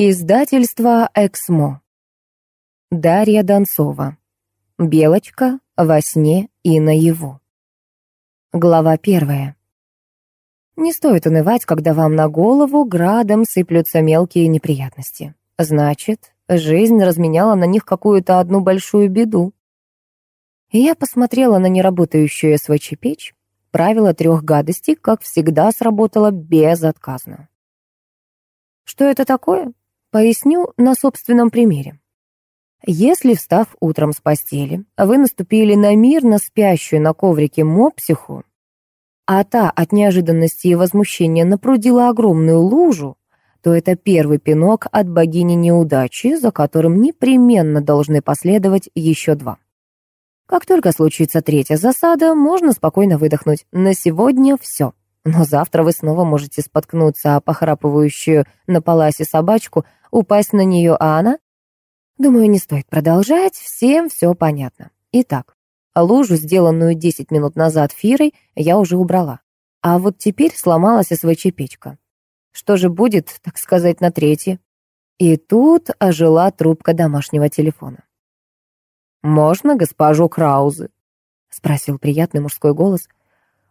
Издательство «Эксмо». Дарья Донцова. Белочка во сне и наяву. Глава первая. Не стоит унывать, когда вам на голову градом сыплются мелкие неприятности. Значит, жизнь разменяла на них какую-то одну большую беду. И я посмотрела на неработающую СВЧ-печь. Правило трех гадостей, как всегда, сработало безотказно. Что это такое? Поясню на собственном примере. Если, встав утром с постели, вы наступили на мирно спящую на коврике мопсиху, а та от неожиданности и возмущения напрудила огромную лужу, то это первый пинок от богини неудачи, за которым непременно должны последовать еще два. Как только случится третья засада, можно спокойно выдохнуть. На сегодня все. Но завтра вы снова можете споткнуться о похрапывающую на паласе собачку, упасть на нее, а она... Думаю, не стоит продолжать, всем все понятно. Итак, лужу, сделанную 10 минут назад Фирой, я уже убрала. А вот теперь сломалась СВЧ-печка. Что же будет, так сказать, на третье? И тут ожила трубка домашнего телефона. «Можно госпожу Краузе?» — спросил приятный мужской голос.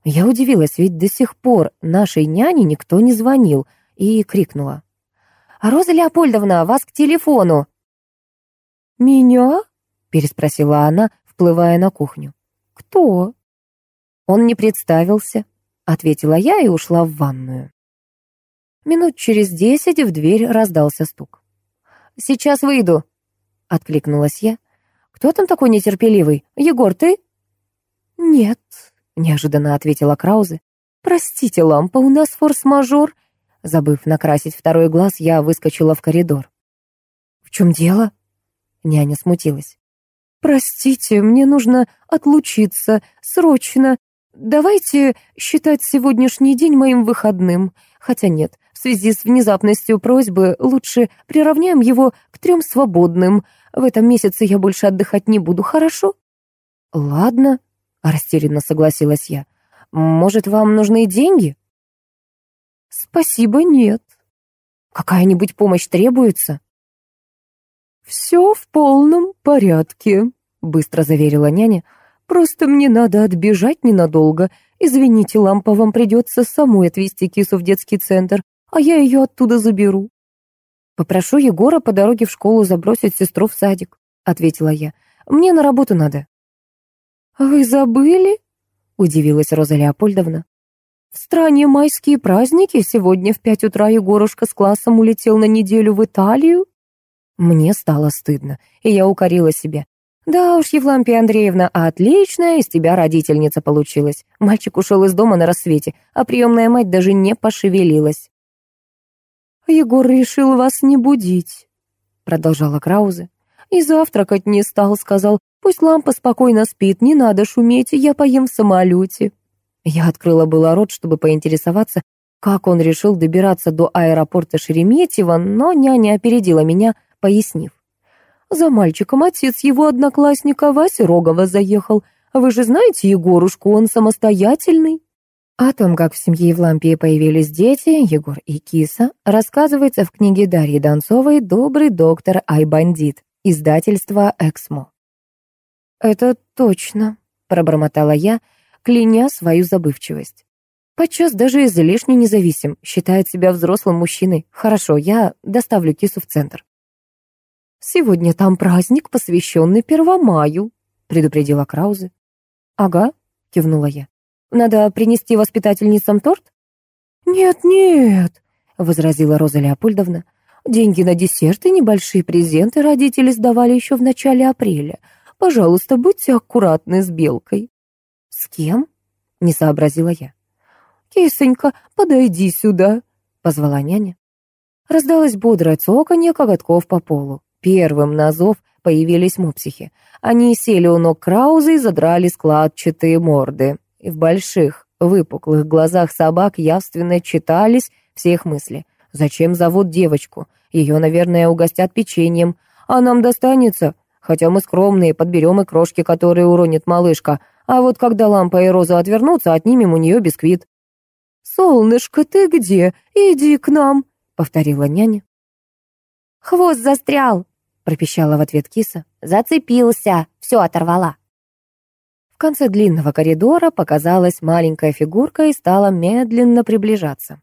Я удивилась, ведь до сих пор нашей няне никто не звонил, и крикнула. «Роза Леопольдовна, вас к телефону!» «Меня?» — переспросила она, вплывая на кухню. «Кто?» «Он не представился», — ответила я и ушла в ванную. Минут через десять в дверь раздался стук. «Сейчас выйду», — откликнулась я. «Кто там такой нетерпеливый? Егор, ты?» «Нет», неожиданно ответила Краузе. «Простите, лампа, у нас форс-мажор». Забыв накрасить второй глаз, я выскочила в коридор. «В чем дело?» Няня смутилась. «Простите, мне нужно отлучиться. Срочно. Давайте считать сегодняшний день моим выходным. Хотя нет, в связи с внезапностью просьбы лучше приравняем его к трем свободным. В этом месяце я больше отдыхать не буду, хорошо?» «Ладно», Растерянно согласилась я. «Может, вам нужны деньги?» «Спасибо, нет». «Какая-нибудь помощь требуется?» «Все в полном порядке», — быстро заверила няня. «Просто мне надо отбежать ненадолго. Извините, лампа, вам придется самой отвезти кису в детский центр, а я ее оттуда заберу». «Попрошу Егора по дороге в школу забросить сестру в садик», — ответила я. «Мне на работу надо». «Вы забыли?» — удивилась Роза Леопольдовна. «В стране майские праздники. Сегодня в пять утра Егорушка с классом улетел на неделю в Италию». Мне стало стыдно, и я укорила себе. «Да уж, Евлампия Андреевна, отличная из тебя родительница получилась. Мальчик ушел из дома на рассвете, а приемная мать даже не пошевелилась». «Егор решил вас не будить», — продолжала Краузе. «И завтракать не стал, сказал, Пусть лампа спокойно спит, не надо шуметь, я поем в самолете». Я открыла было рот, чтобы поинтересоваться, как он решил добираться до аэропорта Шереметьево, но няня опередила меня, пояснив. «За мальчиком отец его одноклассника Вася Рогова заехал. Вы же знаете Егорушку, он самостоятельный». О том, как в семье Евлампии появились дети, Егор и Киса, рассказывается в книге Дарьи Донцовой «Добрый доктор Айбандит», издательство «Эксмо». «Это точно», — пробормотала я, кляня свою забывчивость. Подчас даже излишне независим, считает себя взрослым мужчиной. Хорошо, я доставлю кису в центр. «Сегодня там праздник, посвященный Первомаю», — предупредила Краузе. «Ага», — кивнула я. «Надо принести воспитательницам торт?» «Нет-нет», — возразила Роза Леопольдовна. «Деньги на десерт и небольшие презенты родители сдавали еще в начале апреля. Пожалуйста, будьте аккуратны с белкой». «С кем?» — не сообразила я. «Кисонька, подойди сюда», — позвала няня. Раздалось бодрое цоканье коготков по полу. Первым на зов появились мопсихи. Они сели у ног Краузы и задрали складчатые морды. И в больших, выпуклых глазах собак явственно читались все их мысли. «Зачем зовут девочку? Ее, наверное, угостят печеньем. А нам достанется Хотя мы скромные, подберем и крошки, которые уронит малышка. А вот когда лампа и роза отвернутся, отнимем у нее бисквит». «Солнышко, ты где? Иди к нам», — повторила няня. «Хвост застрял!» — пропищала в ответ киса. «Зацепился! Все оторвала!» В конце длинного коридора показалась маленькая фигурка и стала медленно приближаться.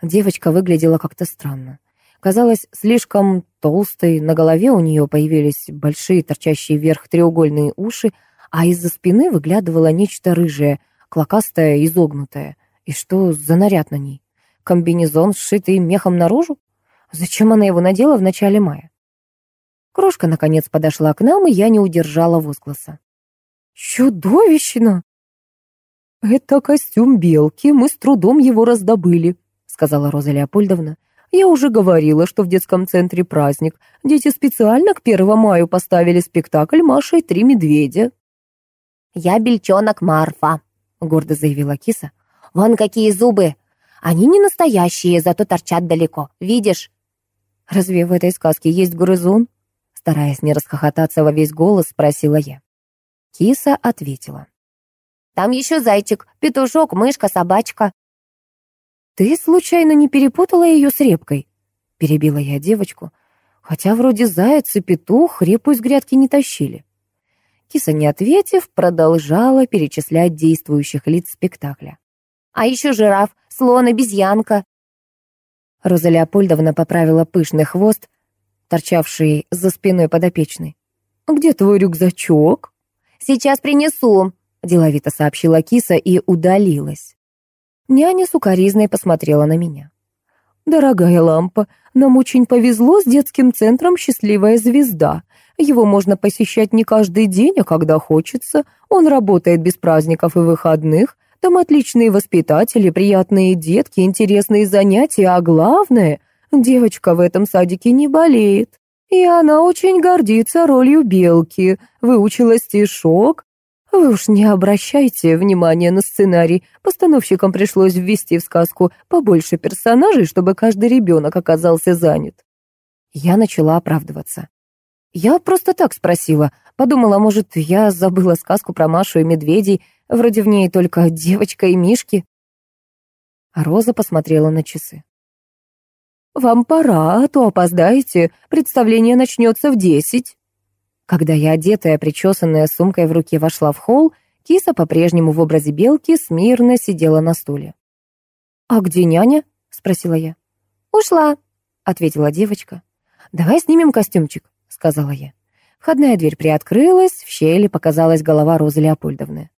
Девочка выглядела как-то странно. Казалась слишком толстой, на голове у нее появились большие торчащие вверх треугольные уши, а из-за спины выглядывало нечто рыжее, клокастое, изогнутое. И что за наряд на ней? Комбинезон, сшитый мехом наружу? Зачем она его надела в начале мая? Крошка, наконец, подошла к нам, и я не удержала возгласа. «Чудовищно!» «Это костюм белки, мы с трудом его раздобыли», сказала Роза Леопольдовна. «Я уже говорила, что в детском центре праздник. Дети специально к 1 маю поставили спектакль «Маша и три медведя». «Я бельчонок Марфа», — гордо заявила киса. «Вон какие зубы! Они не настоящие, зато торчат далеко. Видишь?» «Разве в этой сказке есть грызун?» Стараясь не расхохотаться во весь голос, спросила я. Киса ответила. «Там еще зайчик, петушок, мышка, собачка». «Ты случайно не перепутала ее с репкой?» Перебила я девочку. Хотя вроде заяц и петух репу из грядки не тащили. Киса, не ответив, продолжала перечислять действующих лиц спектакля. «А еще жираф, слон, обезьянка». Роза Леопольдовна поправила пышный хвост, торчавший за спиной подопечной. «Где твой рюкзачок?» «Сейчас принесу», — деловито сообщила киса и удалилась. Няня сукоризной посмотрела на меня. «Дорогая лампа, нам очень повезло с детским центром «Счастливая звезда». Его можно посещать не каждый день, а когда хочется. Он работает без праздников и выходных. Там отличные воспитатели, приятные детки, интересные занятия, а главное, девочка в этом садике не болеет. И она очень гордится ролью белки, выучила стишок. Вы уж не обращайте внимания на сценарий. Постановщикам пришлось ввести в сказку побольше персонажей, чтобы каждый ребенок оказался занят. Я начала оправдываться. Я просто так спросила. Подумала, может, я забыла сказку про Машу и медведей, вроде в ней только девочка и мишки. А Роза посмотрела на часы. «Вам пора, а то опоздаете. Представление начнется в десять». Когда я, одетая, причесанная, сумкой в руке, вошла в холл, киса, по-прежнему в образе белки, смирно сидела на стуле. «А где няня?» — спросила я. «Ушла», — ответила девочка. «Давай снимем костюмчик», — сказала я. Входная дверь приоткрылась, в щели показалась голова Розы Леопольдовны.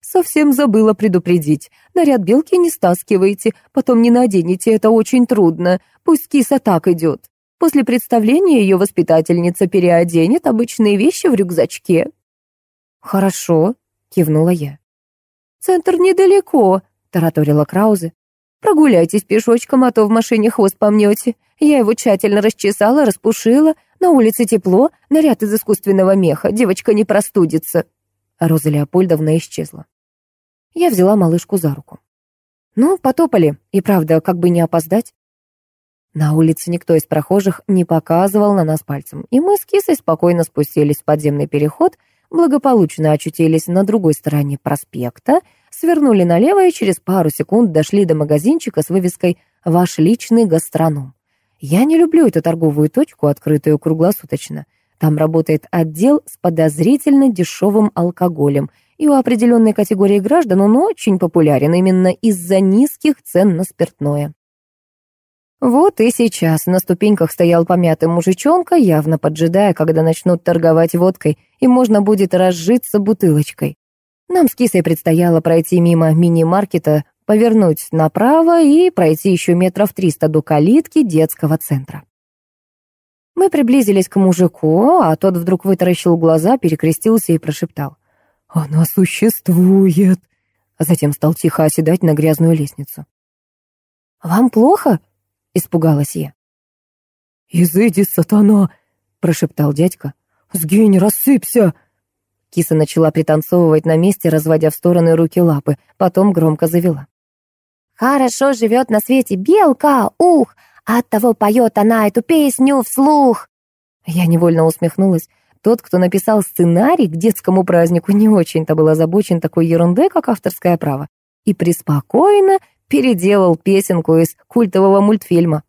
Совсем забыла предупредить. Наряд белки не стаскивайте, потом не наденете, это очень трудно. Пусть киса так идет. После представления ее воспитательница переоденет обычные вещи в рюкзачке. «Хорошо», — кивнула я. «Центр недалеко», — тараторила Краузе. «Прогуляйтесь пешочком, а то в машине хвост помнете. Я его тщательно расчесала, распушила. На улице тепло, наряд из искусственного меха, девочка не простудится». Роза Леопольдовна исчезла. Я взяла малышку за руку. Ну, потопали, и правда, как бы не опоздать. На улице никто из прохожих не показывал на нас пальцем, и мы с кисой спокойно спустились в подземный переход, благополучно очутились на другой стороне проспекта, свернули налево и через пару секунд дошли до магазинчика с вывеской «Ваш личный гастроном». Я не люблю эту торговую точку, открытую круглосуточно. Там работает отдел с подозрительно дешевым алкоголем, и у определенной категории граждан он очень популярен именно из-за низких цен на спиртное. Вот и сейчас на ступеньках стоял помятый мужичонка, явно поджидая, когда начнут торговать водкой, и можно будет разжиться бутылочкой. Нам с кисой предстояло пройти мимо мини-маркета, повернуть направо и пройти еще метров триста до калитки детского центра. Мы приблизились к мужику, а тот вдруг вытаращил глаза, перекрестился и прошептал. «Она существует!» А затем стал тихо оседать на грязную лестницу. «Вам плохо?» — испугалась я. «Изыди, сатана!» — прошептал дядька. «Сгинь, рассыпься!» Киса начала пританцовывать на месте, разводя в стороны руки-лапы, потом громко завела. «Хорошо живет на свете белка, ух! Оттого поет она эту песню вслух!» Я невольно усмехнулась. Тот, кто написал сценарий к детскому празднику, не очень-то был озабочен такой ерундой, как авторское право, и преспокойно переделал песенку из культового мультфильма.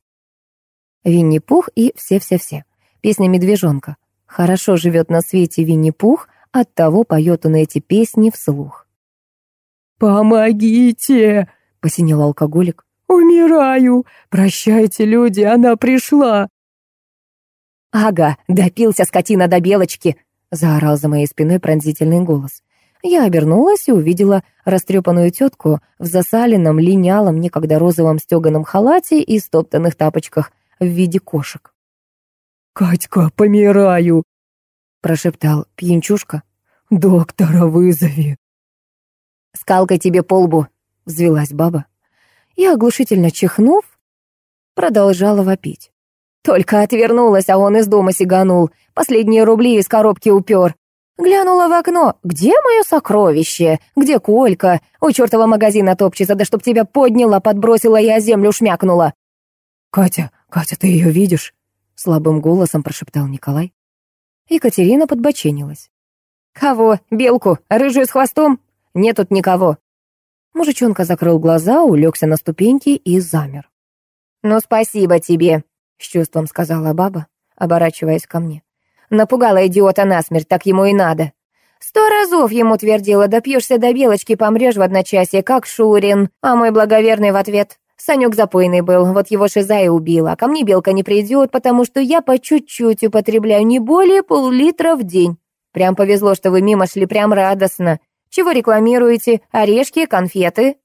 Винни-Пух и все-все-все. Песня «Медвежонка». Хорошо живет на свете Винни-Пух, оттого поет он эти песни вслух. «Помогите!» — посинел алкоголик. «Умираю! Прощайте, люди, она пришла!» «Ага, допился скотина до белочки!» — заорал за моей спиной пронзительный голос. Я обернулась и увидела растрепанную тетку в засаленном, линялом, некогда розовом стеганом халате и стоптанных тапочках в виде кошек. «Катька, помираю!» — прошептал пьянчушка. «Доктора вызови!» «Скалкой тебе по лбу!» — взвелась баба. И, оглушительно чихнув, продолжала вопить. Только отвернулась, а он из дома сиганул. Последние рубли из коробки упер. Глянула в окно. «Где мое сокровище? Где Колька? У чертова магазина топчется, да чтоб тебя подняла, подбросила о землю шмякнула». «Катя, Катя, ты ее видишь?» Слабым голосом прошептал Николай. Екатерина подбоченилась. «Кого? Белку? Рыжую с хвостом? Нет тут никого». Мужичонка закрыл глаза, улегся на ступеньки и замер. «Ну, спасибо тебе», с чувством сказала баба, оборачиваясь ко мне. Напугала идиота насмерть, так ему и надо. Сто разов ему твердила, допьешься до белочки, помрешь в одночасье, как Шурин. А мой благоверный в ответ. Санек запойный был, вот его шиза и убила. А ко мне белка не придет, потому что я по чуть-чуть употребляю не более пол-литра в день. Прям повезло, что вы мимо шли, прям радостно. Чего рекламируете? Орешки, конфеты?»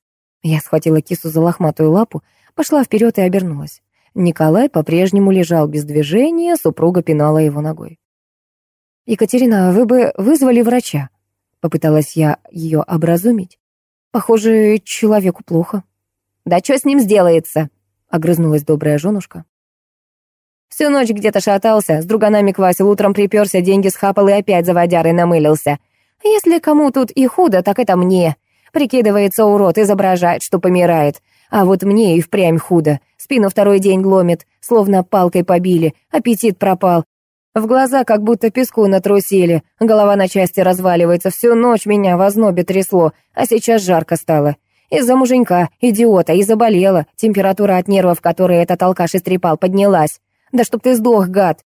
Я схватила кису за лохматую лапу, пошла вперед и обернулась. Николай по-прежнему лежал без движения, супруга пинала его ногой. «Екатерина, вы бы вызвали врача?» Попыталась я ее образумить. «Похоже, человеку плохо». «Да что с ним сделается?» — огрызнулась добрая женушка. Всю ночь где-то шатался, с друганами квасил, утром приперся, деньги схапал и опять за водярой намылился. Если кому тут и худо, так это мне. Прикидывается урод, изображает, что помирает. А вот мне и впрямь худо. Спину второй день ломит, словно палкой побили, аппетит пропал. В глаза как будто песку натрусили, голова на части разваливается, всю ночь меня в ознобе трясло, а сейчас жарко стало. Из-за муженька, идиота, и заболела. Температура от нервов, которые этот алкаш истрепал, поднялась. Да чтоб ты сдох, гад.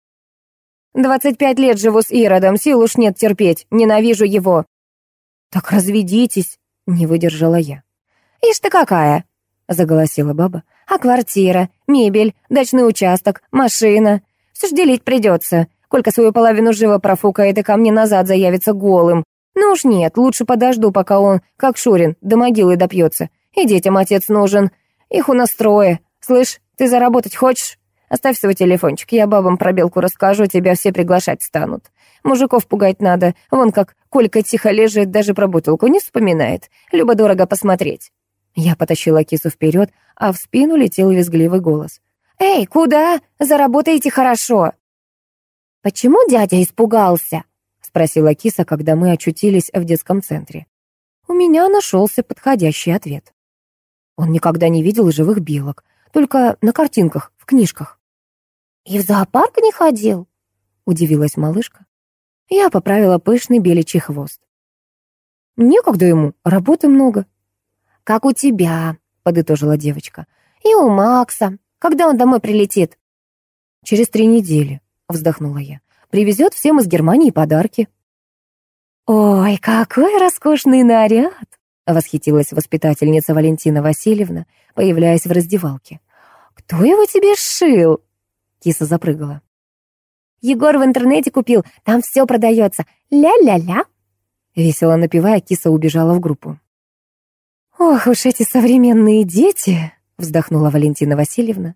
Двадцать пять лет живу с Иродом, сил уж нет терпеть, ненавижу его. Так разведитесь, не выдержала я. Ишь ты какая, заголосила баба. «А квартира, мебель, дачный участок, машина. Все ж делить придется. Колька свою половину живо профукает и ко мне назад заявится голым. Ну уж нет, лучше подожду, пока он, как Шурин, до могилы допьется. И детям отец нужен. Их у нас трое. Слышь, ты заработать хочешь? Оставь свой телефончик, я бабам про белку расскажу, тебя все приглашать станут. Мужиков пугать надо. Вон как Колька тихо лежит, даже про бутылку не вспоминает. Любо-дорого посмотреть. Я потащила кису вперед, а в спину летел визгливый голос. «Эй, куда? Заработаете хорошо!» «Почему дядя испугался?» — спросила киса, когда мы очутились в детском центре. У меня нашелся подходящий ответ. Он никогда не видел живых белок, только на картинках, в книжках. «И в зоопарк не ходил?» — удивилась малышка. Я поправила пышный беличий хвост. «Некогда ему, работы много», «Как у тебя», — подытожила девочка. «И у Макса. Когда он домой прилетит?» «Через три недели», — вздохнула я. «Привезет всем из Германии подарки». «Ой, какой роскошный наряд!» — восхитилась воспитательница Валентина Васильевна, появляясь в раздевалке. «Кто его тебе сшил?» Киса запрыгала. «Егор в интернете купил, там все продается. Ля-ля-ля!» Весело напевая, киса убежала в группу. «Ох уж эти современные дети!» — вздохнула Валентина Васильевна.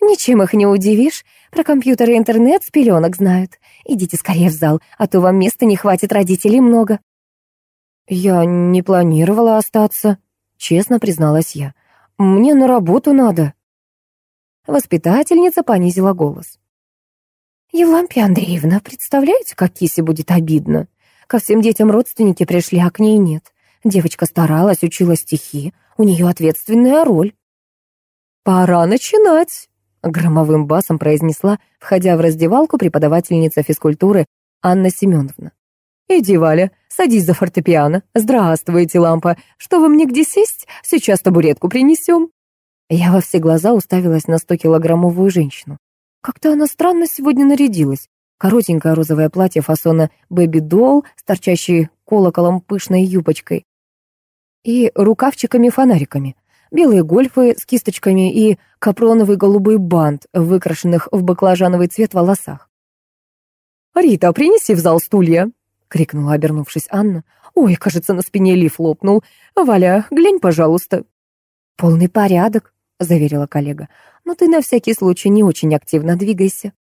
«Ничем их не удивишь. Про компьютер и интернет с пеленок знают. Идите скорее в зал, а то вам места не хватит, родителей много». «Я не планировала остаться», — честно призналась я. «Мне на работу надо». Воспитательница понизила голос. «Евлампия Андреевна, представляете, как Кисе будет обидно? Ко всем детям родственники пришли, а к ней нет. Девочка старалась, учила стихи. У нее ответственная роль. «Пора начинать», — громовым басом произнесла, входя в раздевалку преподавательница физкультуры Анна Семеновна. «Иди, Валя, садись за фортепиано. Здравствуйте, лампа. Что вы мне где сесть? Сейчас табуретку принесем». Я во все глаза уставилась на сто килограммовую женщину. Как-то она странно сегодня нарядилась. Коротенькое розовое платье фасона бэби-долл с торчащей колоколом пышной юбочкой и рукавчиками-фонариками. Белые гольфы с кисточками и капроновый голубой бант, выкрашенных в баклажановый цвет волосах. «Рита, принеси в зал стулья!» — крикнула, обернувшись Анна. «Ой, кажется, на спине лиф лопнул. Валя, глянь, пожалуйста». «Полный порядок», — заверила коллега. «Но ты на всякий случай не очень активно двигайся».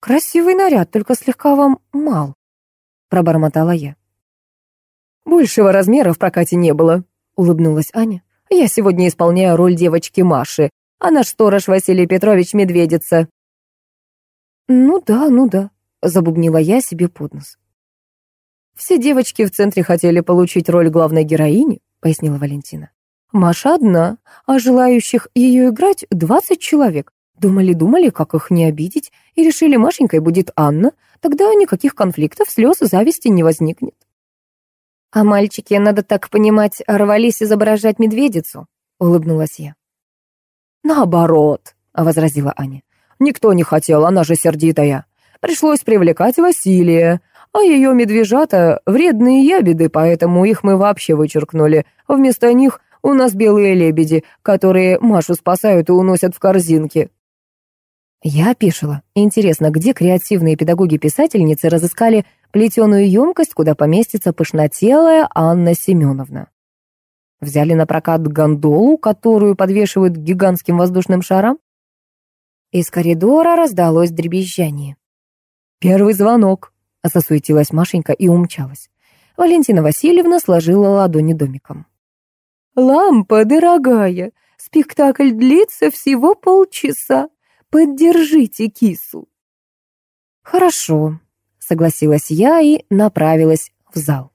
«Красивый наряд, только слегка вам мал», — пробормотала я. «Большего размера в прокате не было», — улыбнулась Аня. «Я сегодня исполняю роль девочки Маши, а наш сторож Василий Петрович Медведица». «Ну да, ну да», забубнила я себе под нос. «Все девочки в центре хотели получить роль главной героини», — пояснила Валентина. «Маша одна, а желающих ее играть двадцать человек. Думали-думали, как их не обидеть, и решили, Машенькой будет Анна, тогда никаких конфликтов, слез, зависти не возникнет». «А мальчики, надо так понимать, рвались изображать медведицу», — улыбнулась я. «Наоборот», — возразила Аня. «Никто не хотел, она же сердитая. Пришлось привлекать Василия, а ее медвежата — вредные ябеды, поэтому их мы вообще вычеркнули. Вместо них у нас белые лебеди, которые Машу спасают и уносят в корзинке. Я опишила. Интересно, где креативные педагоги-писательницы разыскали плетеную емкость, куда поместится пышнотелая Анна Семеновна? Взяли на прокат гондолу, которую подвешивают гигантским воздушным шарам? Из коридора раздалось дребезжание. «Первый звонок», — засуетилась Машенька и умчалась. Валентина Васильевна сложила ладони домиком. «Лампа, дорогая, спектакль длится всего полчаса. Поддержите кису». «Хорошо», — согласилась я и направилась в зал.